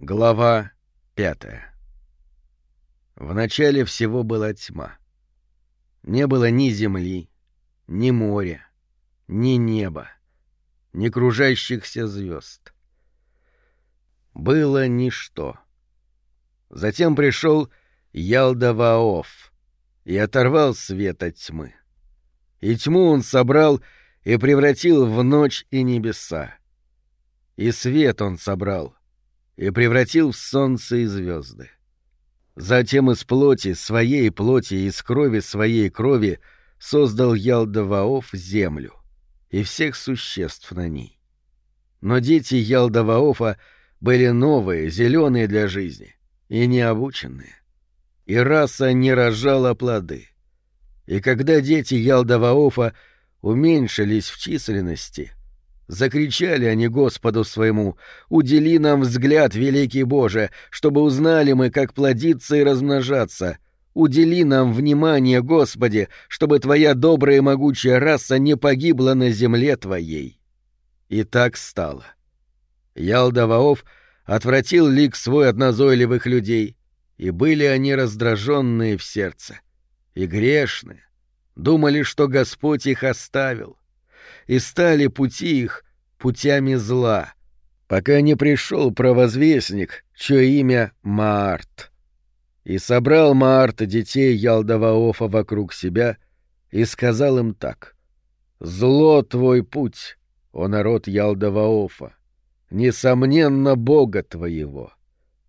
Глава пятая В начале всего была тьма. Не было ни земли, ни моря, ни неба, ни кружащихся звезд. Было ничто. Затем пришел Ялдаваоф и оторвал свет от тьмы. И тьму он собрал и превратил в ночь и небеса. И свет он собрал и превратил в солнце и звезды. Затем из плоти, своей плоти из крови своей крови создал Ялдаваоф землю и всех существ на ней. Но дети Ялдаваофа были новые, зеленые для жизни и необученные. И раса не рожала плоды. И когда дети Ялдаваофа уменьшились в численности — Закричали они Господу своему, «Удели нам взгляд, великий Боже, чтобы узнали мы, как плодиться и размножаться. Удели нам внимание, Господи, чтобы Твоя добрая и могучая раса не погибла на земле Твоей». И так стало. Ялдаваоф отвратил лик свой от назойливых людей, и были они раздраженные в сердце, и грешные, думали, что Господь их оставил и стали пути их путями зла, пока не пришел провозвестник, чье имя Маарт. И собрал Маарт детей Ялдаваофа вокруг себя и сказал им так. «Зло твой путь, о народ Ялдаваофа, несомненно, Бога твоего.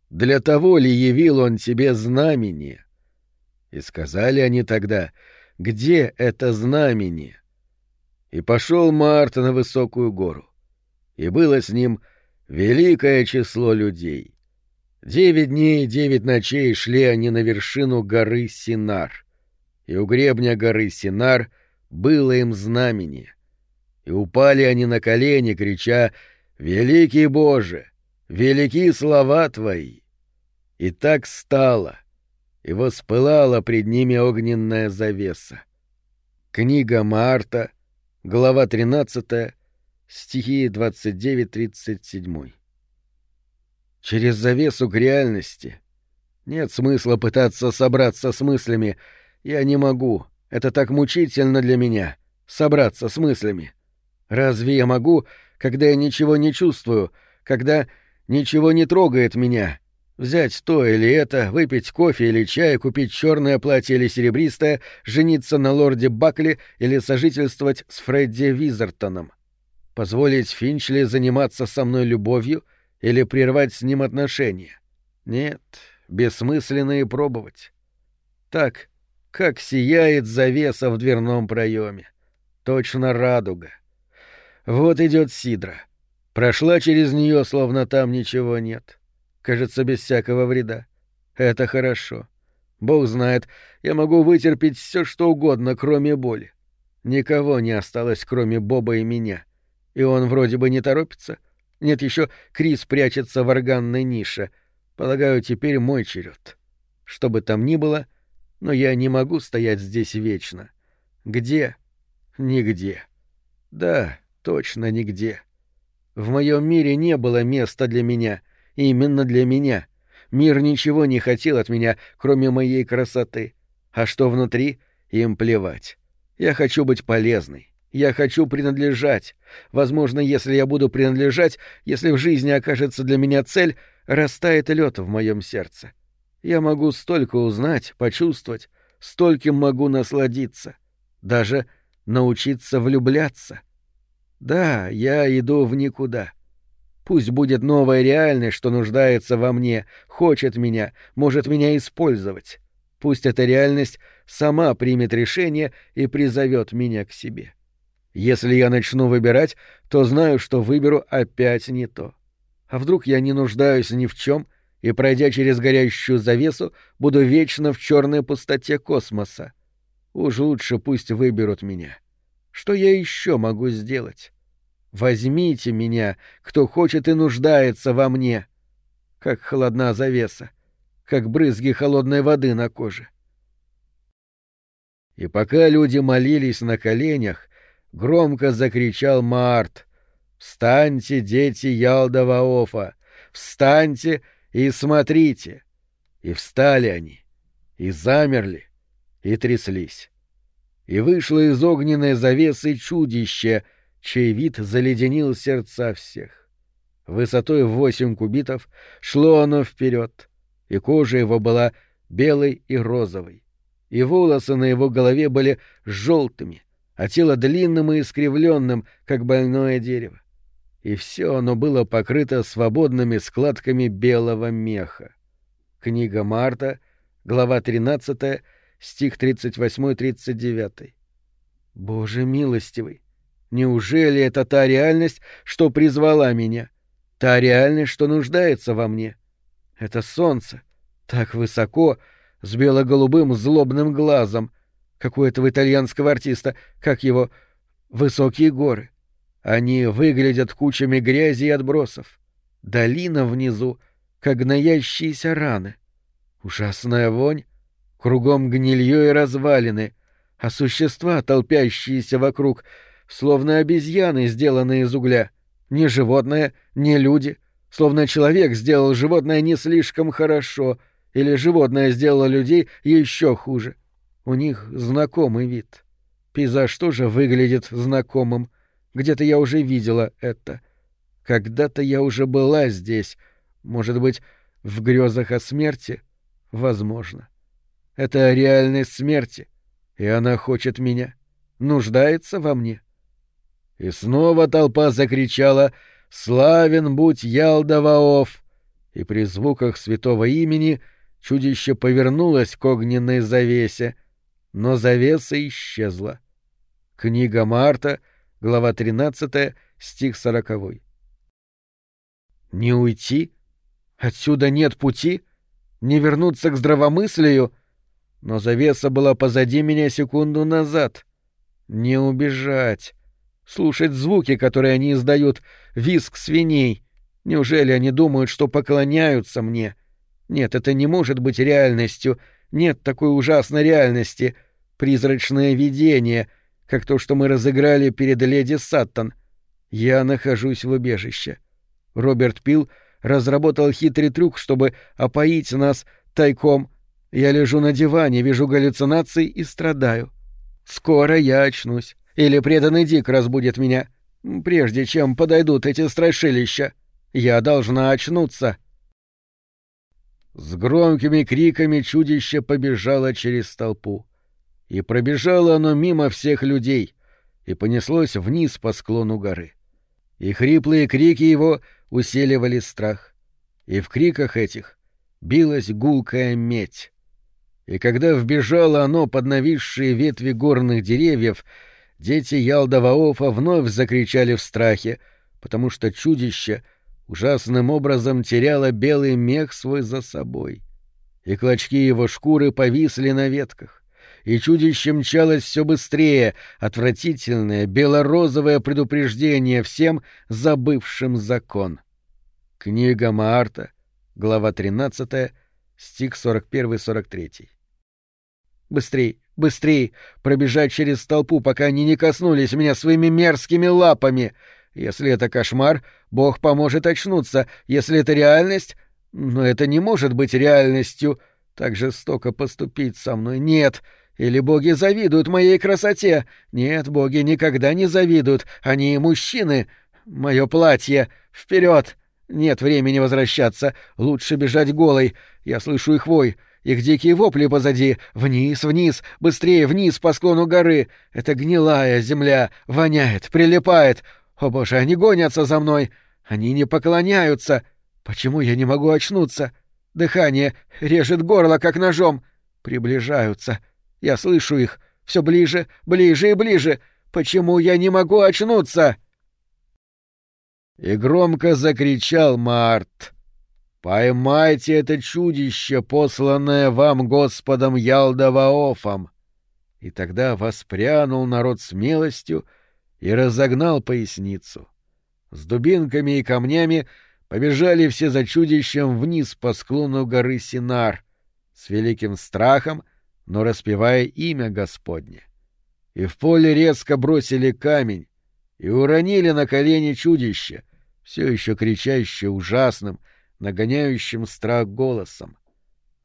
Для того ли явил он тебе знамение?» И сказали они тогда, «Где это знамение?» И пошел Март на высокую гору. И было с ним великое число людей. Девять дней и девять ночей шли они на вершину горы Синар. И у гребня горы Синар было им знамение. И упали они на колени, крича «Великий Боже! Велики слова Твои!» И так стало, и воспылала пред ними огненная завеса. Книга Марта — Глава 13, стихи 29-37. Через завесу к реальности. Нет смысла пытаться собраться с мыслями. Я не могу. Это так мучительно для меня. Собраться с мыслями. Разве я могу, когда я ничего не чувствую, когда ничего не трогает меня, Взять то или это, выпить кофе или чай, купить черное платье или серебристое, жениться на лорде Бакли или сожительствовать с Фредди Визертоном. Позволить Финчли заниматься со мной любовью или прервать с ним отношения. Нет, бессмысленно и пробовать. Так, как сияет завеса в дверном проеме. Точно радуга. Вот идет Сидра. Прошла через нее, словно там ничего нет. — Кажется, без всякого вреда. Это хорошо. Бог знает, я могу вытерпеть все, что угодно, кроме боли. Никого не осталось, кроме Боба и меня. И он вроде бы не торопится. Нет, еще Крис прячется в органной нише. Полагаю, теперь мой черед. Что бы там ни было, но я не могу стоять здесь вечно. Где? Нигде. Да, точно нигде. В моем мире не было места для меня — Именно для меня. Мир ничего не хотел от меня, кроме моей красоты. А что внутри, им плевать. Я хочу быть полезной. Я хочу принадлежать. Возможно, если я буду принадлежать, если в жизни окажется для меня цель, растает лед в моем сердце. Я могу столько узнать, почувствовать, стольким могу насладиться. Даже научиться влюбляться. Да, я иду в никуда. Пусть будет новая реальность, что нуждается во мне, хочет меня, может меня использовать. Пусть эта реальность сама примет решение и призовет меня к себе. Если я начну выбирать, то знаю, что выберу опять не то. А вдруг я не нуждаюсь ни в чем и, пройдя через горящую завесу, буду вечно в черной пустоте космоса? Уж лучше пусть выберут меня. Что я еще могу сделать? Возьмите меня, кто хочет и нуждается во мне. Как холодна завеса, как брызги холодной воды на коже. И пока люди молились на коленях, громко закричал Март: «Встаньте, дети Ялдаваофа! Встаньте и смотрите. И встали они, и замерли, и тряслись. И вышло из огненной завесы чудище, чей вид заледенил сердца всех. Высотой в восемь кубитов шло оно вперед, и кожа его была белой и розовой, и волосы на его голове были желтыми, а тело длинным и искривленным, как больное дерево. И все оно было покрыто свободными складками белого меха. Книга Марта, глава 13, стих 38-39. Боже милостивый! Неужели это та реальность, что призвала меня? Та реальность, что нуждается во мне? Это солнце, так высоко, с бело-голубым злобным глазом, как у этого итальянского артиста, как его «Высокие горы». Они выглядят кучами грязи и отбросов. Долина внизу, как гноящиеся раны. Ужасная вонь, кругом гнилье и развалины, а существа, толпящиеся вокруг, словно обезьяны, сделанные из угля. Не животное, не люди, словно человек сделал животное не слишком хорошо, или животное сделало людей еще хуже. У них знакомый вид. Пейзаж тоже выглядит знакомым. Где-то я уже видела это. Когда-то я уже была здесь. Может быть, в грезах о смерти? Возможно. Это реальность смерти, и она хочет меня, нуждается во мне. И снова толпа закричала «Славен будь Ялдаваоф!» И при звуках святого имени чудище повернулось к огненной завесе, но завеса исчезла. Книга Марта, глава 13, стих 40. Не уйти? Отсюда нет пути? Не вернуться к здравомыслию? Но завеса была позади меня секунду назад. Не убежать. Слушать звуки, которые они издают, визг свиней. Неужели они думают, что поклоняются мне? Нет, это не может быть реальностью. Нет такой ужасной реальности. Призрачное видение, как то, что мы разыграли перед леди Саттон. Я нахожусь в убежище. Роберт Пил разработал хитрый трюк, чтобы опоить нас тайком. Я лежу на диване, вижу галлюцинации и страдаю. Скоро я очнусь. Или преданный Дик разбудит меня. Прежде чем подойдут эти страшилища. Я должна очнуться. С громкими криками чудище побежало через толпу. И пробежало оно мимо всех людей, и понеслось вниз по склону горы. И хриплые крики его усиливали страх. И в криках этих билась гулкая медь. И когда вбежало оно под нависшие ветви горных деревьев, дети Ялдаваофа вновь закричали в страхе, потому что чудище ужасным образом теряло белый мех свой за собой. И клочки его шкуры повисли на ветках и чудище мчалось все быстрее, отвратительное белорозовое предупреждение всем забывшим закон. Книга Маарта, глава 13, стих 41-43. Быстрей, быстрей, пробежать через толпу, пока они не коснулись меня своими мерзкими лапами. Если это кошмар, Бог поможет очнуться. Если это реальность... Но это не может быть реальностью. Так жестоко поступить со мной. Нет, или боги завидуют моей красоте? Нет, боги никогда не завидуют. Они мужчины. Мое платье. Вперед! Нет времени возвращаться. Лучше бежать голой. Я слышу их вой. Их дикие вопли позади. Вниз, вниз, быстрее вниз по склону горы. Это гнилая земля. Воняет, прилипает. О боже, они гонятся за мной. Они не поклоняются. Почему я не могу очнуться? Дыхание режет горло, как ножом. Приближаются. Я слышу их. Все ближе, ближе и ближе. Почему я не могу очнуться?» И громко закричал Март. «Поймайте это чудище, посланное вам Господом Ялдаваофом!» И тогда воспрянул народ смелостью и разогнал поясницу. С дубинками и камнями побежали все за чудищем вниз по склону горы Синар, с великим страхом но распевая имя Господне. И в поле резко бросили камень и уронили на колени чудище, все еще кричащее ужасным, нагоняющим страх голосом.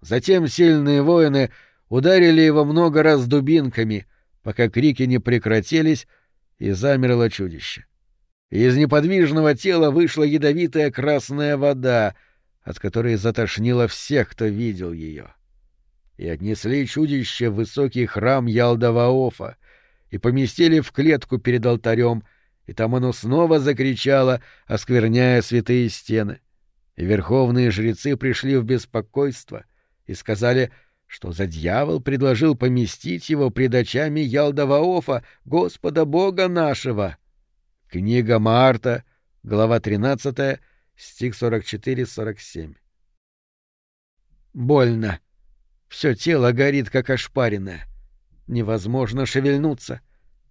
Затем сильные воины ударили его много раз дубинками, пока крики не прекратились, и замерло чудище. Из неподвижного тела вышла ядовитая красная вода, от которой затошнило всех, кто видел ее. И отнесли чудище в высокий храм Ялдаваофа и поместили в клетку перед алтарем, и там оно снова закричало, оскверняя святые стены. И верховные жрецы пришли в беспокойство и сказали, что за дьявол предложил поместить его пред очами Ялдаваофа, Господа Бога нашего. Книга Марта, глава 13, стих 44-47. Больно. Все тело горит, как ошпаренное. Невозможно шевельнуться.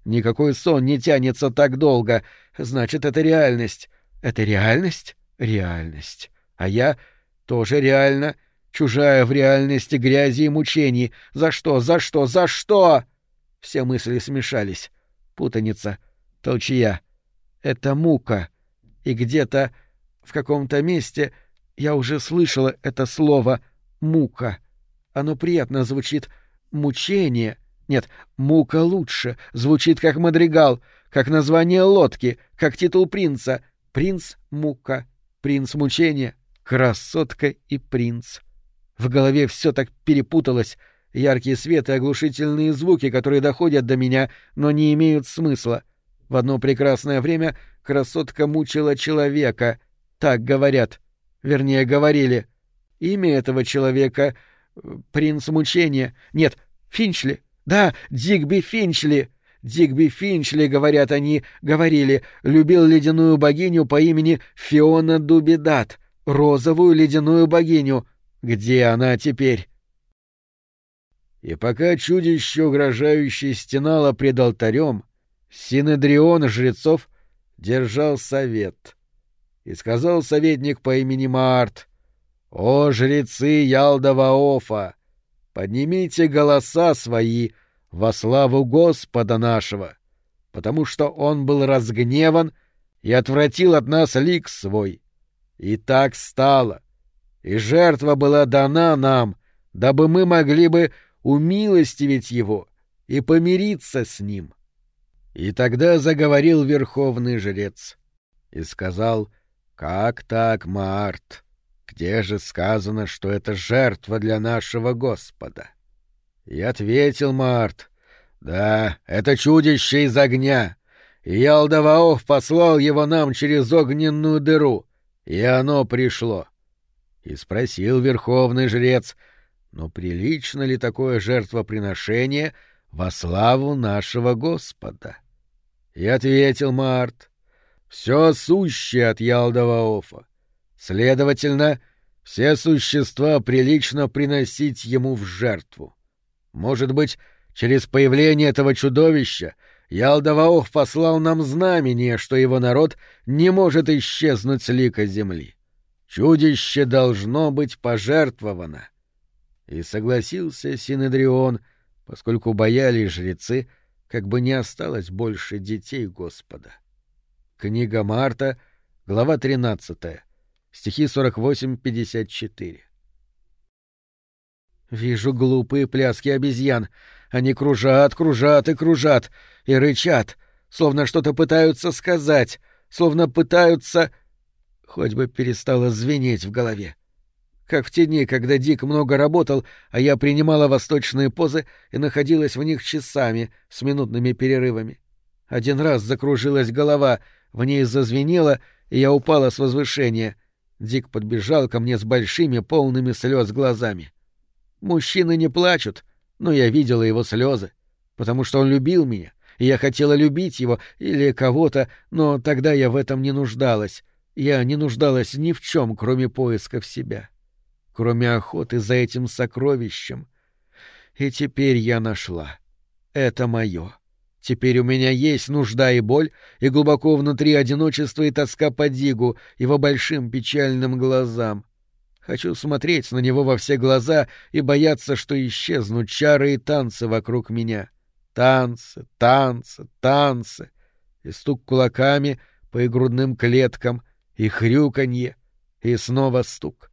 Никакой сон не тянется так долго. Значит, это реальность. Это реальность? Реальность. А я тоже реально, чужая в реальности грязи и мучений. За что? За что? За что? Все мысли смешались. Путаница. Толчья. Это мука. И где-то, в каком-то месте, я уже слышала это слово «мука». Оно приятно звучит «мучение». Нет, «мука» лучше, звучит как мадригал, как название лодки, как титул принца. Принц — мука, принц мучения, красотка и принц. В голове все так перепуталось, яркий свет и оглушительные звуки, которые доходят до меня, но не имеют смысла. В одно прекрасное время красотка мучила человека, так говорят, вернее, говорили. Имя этого человека — принц мучения. Нет, Финчли. Да, Дигби Финчли. Дигби Финчли, говорят они, говорили, любил ледяную богиню по имени Фиона Дубидат, розовую ледяную богиню. Где она теперь? И пока чудище угрожающе стенало пред алтарем, Синедрион жрецов держал совет. И сказал советник по имени Март, «О, жрецы Ялдаваофа, поднимите голоса свои во славу Господа нашего, потому что он был разгневан и отвратил от нас лик свой. И так стало, и жертва была дана нам, дабы мы могли бы умилостивить его и помириться с ним». И тогда заговорил верховный жрец и сказал, «Как так, Март? Где же сказано, что это жертва для нашего Господа?» И ответил Март, «Да, это чудище из огня, и Ялдаваоф послал его нам через огненную дыру, и оно пришло». И спросил верховный жрец, «Но прилично ли такое жертвоприношение во славу нашего Господа?» И ответил Март, «Все сущее от Ялдаваофа. Следовательно, все существа прилично приносить ему в жертву. Может быть, через появление этого чудовища Ялдаваоф послал нам знамение, что его народ не может исчезнуть с лика земли. Чудище должно быть пожертвовано». И согласился Синедрион, поскольку боялись жрецы — как бы не осталось больше детей Господа. Книга Марта, глава 13, стихи 48-54. Вижу глупые пляски обезьян. Они кружат, кружат и кружат, и рычат, словно что-то пытаются сказать, словно пытаются... Хоть бы перестало звенеть в голове как в те дни, когда Дик много работал, а я принимала восточные позы и находилась в них часами с минутными перерывами. Один раз закружилась голова, в ней зазвенело, и я упала с возвышения. Дик подбежал ко мне с большими, полными слез глазами. Мужчины не плачут, но я видела его слезы, потому что он любил меня, я хотела любить его или кого-то, но тогда я в этом не нуждалась. Я не нуждалась ни в чем, кроме поисков себя кроме охоты за этим сокровищем. И теперь я нашла. Это мое. Теперь у меня есть нужда и боль, и глубоко внутри одиночество и тоска по Дигу, его большим печальным глазам. Хочу смотреть на него во все глаза и бояться, что исчезнут чары и танцы вокруг меня. Танцы, танцы, танцы. И стук кулаками по грудным клеткам, и хрюканье — И снова стук.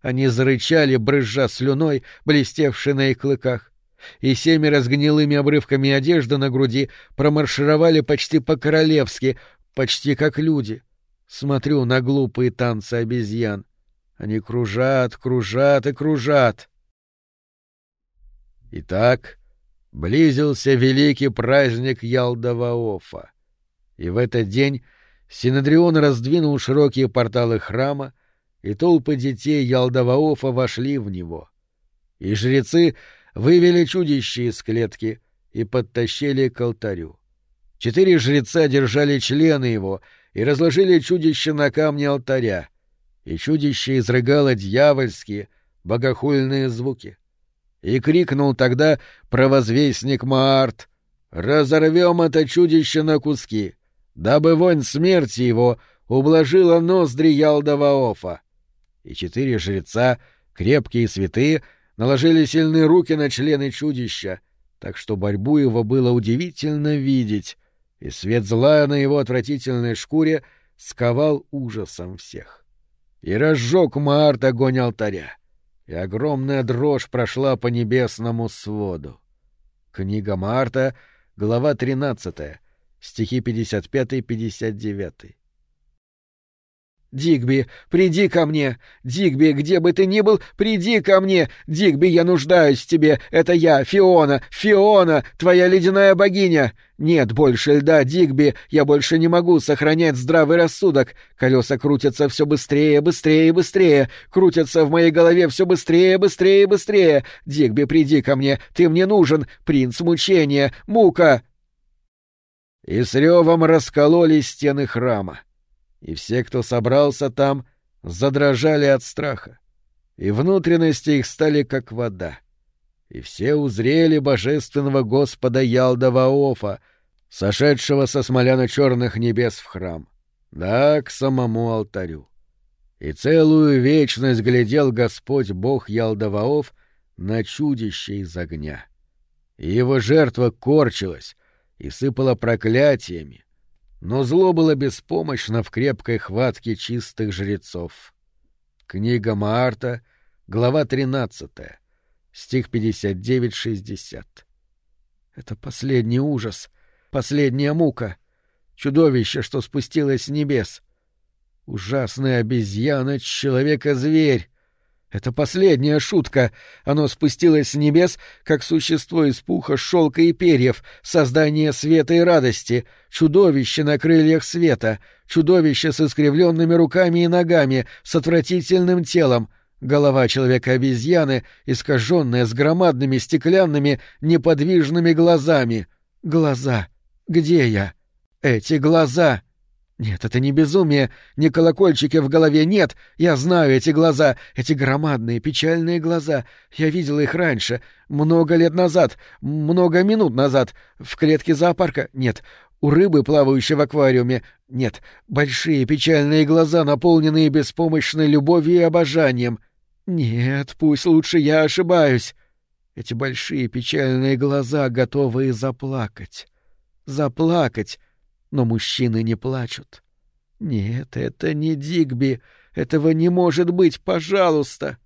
Они зарычали, брызжа слюной, блестевшей на их клыках. И семеро с гнилыми обрывками одежды на груди промаршировали почти по-королевски, почти как люди. Смотрю на глупые танцы обезьян. Они кружат, кружат и кружат. Итак, близился великий праздник Ялдаваофа. И в этот день Синедрион раздвинул широкие порталы храма, и толпы детей Ялдаваофа вошли в него. И жрецы вывели чудище из клетки и подтащили к алтарю. Четыре жреца держали члены его и разложили чудище на камне алтаря, и чудище изрыгало дьявольские, богохульные звуки. И крикнул тогда провозвестник Маарт «Разорвем это чудище на куски, дабы вонь смерти его ублажила ноздри Ялдаваофа». И четыре жреца, крепкие и святые, наложили сильные руки на члены чудища, так что борьбу его было удивительно видеть, и свет зла на его отвратительной шкуре сковал ужасом всех. И разжег Маарт огонь алтаря, и огромная дрожь прошла по небесному своду. Книга Марта, глава 13, стихи 55-59. «Дигби, приди ко мне! Дигби, где бы ты ни был, приди ко мне! Дигби, я нуждаюсь в тебе! Это я, Фиона! Фиона, твоя ледяная богиня! Нет больше льда, Дигби! Я больше не могу сохранять здравый рассудок! Колеса крутятся все быстрее, быстрее быстрее! Крутятся в моей голове все быстрее, быстрее быстрее! Дигби, приди ко мне! Ты мне нужен! Принц мучения! Мука!» И с ревом раскололи стены храма и все, кто собрался там, задрожали от страха, и внутренности их стали как вода. И все узрели божественного Господа Ялдаваофа, сошедшего со смоляно-черных небес в храм, да, к самому алтарю. И целую вечность глядел Господь Бог Ялдаваоф на чудище из огня. И его жертва корчилась и сыпала проклятиями, но зло было беспомощно в крепкой хватке чистых жрецов. Книга Маарта, глава 13, стих 59-60. Это последний ужас, последняя мука, чудовище, что спустилось с небес. Ужасная обезьяна, человека-зверь, это последняя шутка. Оно спустилось с небес, как существо из пуха, шелка и перьев, создание света и радости, чудовище на крыльях света, чудовище с искривленными руками и ногами, с отвратительным телом, голова человека-обезьяны, искаженная с громадными стеклянными неподвижными глазами. Глаза. Где я? Эти глаза. Нет, это не безумие, не колокольчики в голове, нет, я знаю эти глаза, эти громадные печальные глаза. Я видел их раньше, много лет назад, много минут назад, в клетке зоопарка, нет, у рыбы, плавающей в аквариуме, нет, большие печальные глаза, наполненные беспомощной любовью и обожанием. Нет, пусть лучше я ошибаюсь. Эти большие печальные глаза, готовые заплакать. Заплакать но мужчины не плачут. Нет, это не Дигби. Этого не может быть, пожалуйста.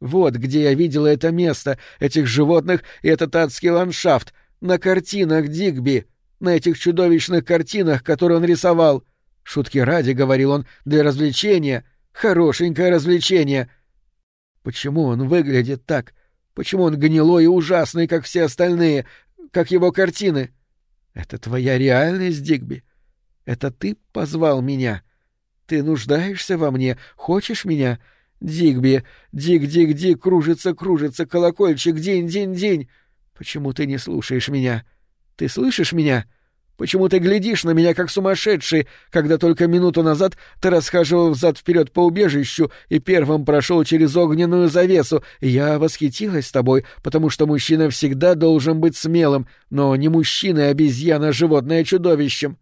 Вот где я видела это место, этих животных и этот адский ландшафт. На картинах Дигби. На этих чудовищных картинах, которые он рисовал. Шутки ради, говорил он, для развлечения. Хорошенькое развлечение. Почему он выглядит так? Почему он гнилой и ужасный, как все остальные, как его картины? Это твоя реальность, Дигби? Это ты позвал меня? Ты нуждаешься во мне? Хочешь меня? Дигби, дик-дик-дик, кружится, кружится, колокольчик, день-день-день. Почему ты не слушаешь меня? Ты слышишь меня? Почему ты глядишь на меня как сумасшедший, когда только минуту назад ты расхаживал взад-вперед по убежищу и первым прошел через огненную завесу? Я восхитилась тобой, потому что мужчина всегда должен быть смелым, но не мужчина, а обезьяна, животное чудовищем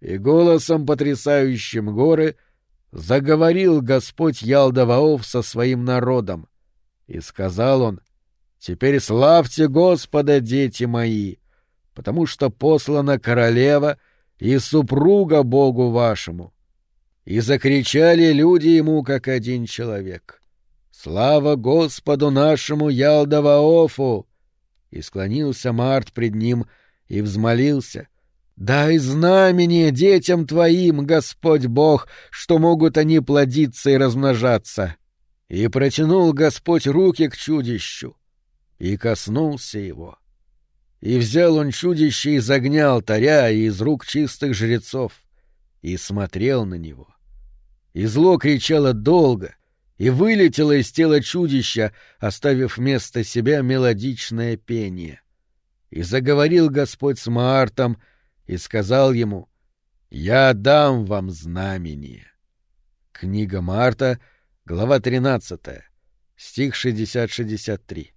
и голосом, потрясающим горы, заговорил Господь Ялдаваоф со своим народом. И сказал он, «Теперь славьте Господа, дети мои, потому что послана королева и супруга Богу вашему». И закричали люди ему, как один человек. «Слава Господу нашему Ялдаваофу!» И склонился Март пред ним и взмолился. «Дай знамение детям твоим, Господь Бог, что могут они плодиться и размножаться!» И протянул Господь руки к чудищу, и коснулся его. И взял он чудище из огня алтаря и из рук чистых жрецов, и смотрел на него. И зло кричало долго, и вылетело из тела чудища, оставив вместо себя мелодичное пение. И заговорил Господь с Маартом и сказал ему, «Я дам вам знамение». Книга Марта, глава 13, стих 60-63.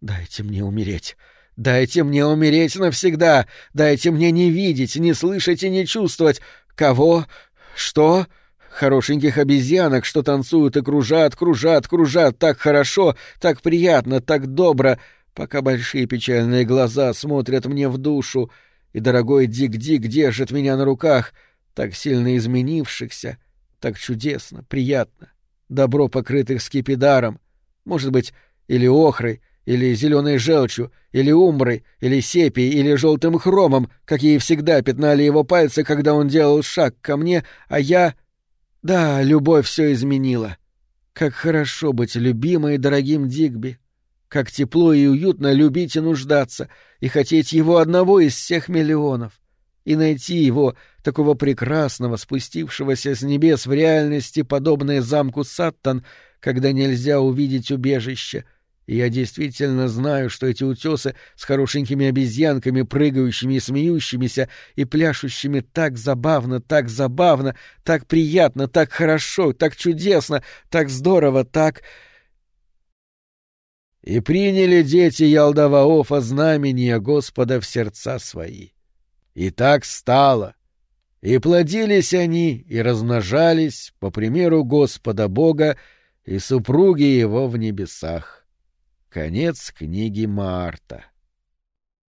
«Дайте мне умереть! Дайте мне умереть навсегда! Дайте мне не видеть, не слышать и не чувствовать! Кого? Что?» Хорошеньких обезьянок, что танцуют и кружат, кружат, кружат так хорошо, так приятно, так добро, пока большие печальные глаза смотрят мне в душу, и дорогой Дик-Дик держит меня на руках, так сильно изменившихся, так чудесно, приятно, добро покрытых скипидаром, может быть, или охрой, или зеленой желчью, или умброй, или сепией, или желтым хромом, какие всегда пятнали его пальцы, когда он делал шаг ко мне, а я... Да, любовь все изменила. Как хорошо быть любимой дорогим Дигби. Как тепло и уютно любить и нуждаться, и хотеть его одного из всех миллионов. И найти его, такого прекрасного, спустившегося с небес в реальности, подобное замку Саттон, когда нельзя увидеть убежище — и я действительно знаю, что эти утесы с хорошенькими обезьянками, прыгающими и смеющимися, и пляшущими так забавно, так забавно, так приятно, так хорошо, так чудесно, так здорово, так... И приняли дети Ялдаваофа знамения Господа в сердца свои. И так стало. И плодились они, и размножались, по примеру Господа Бога и супруги его в небесах. Конец книги Марта.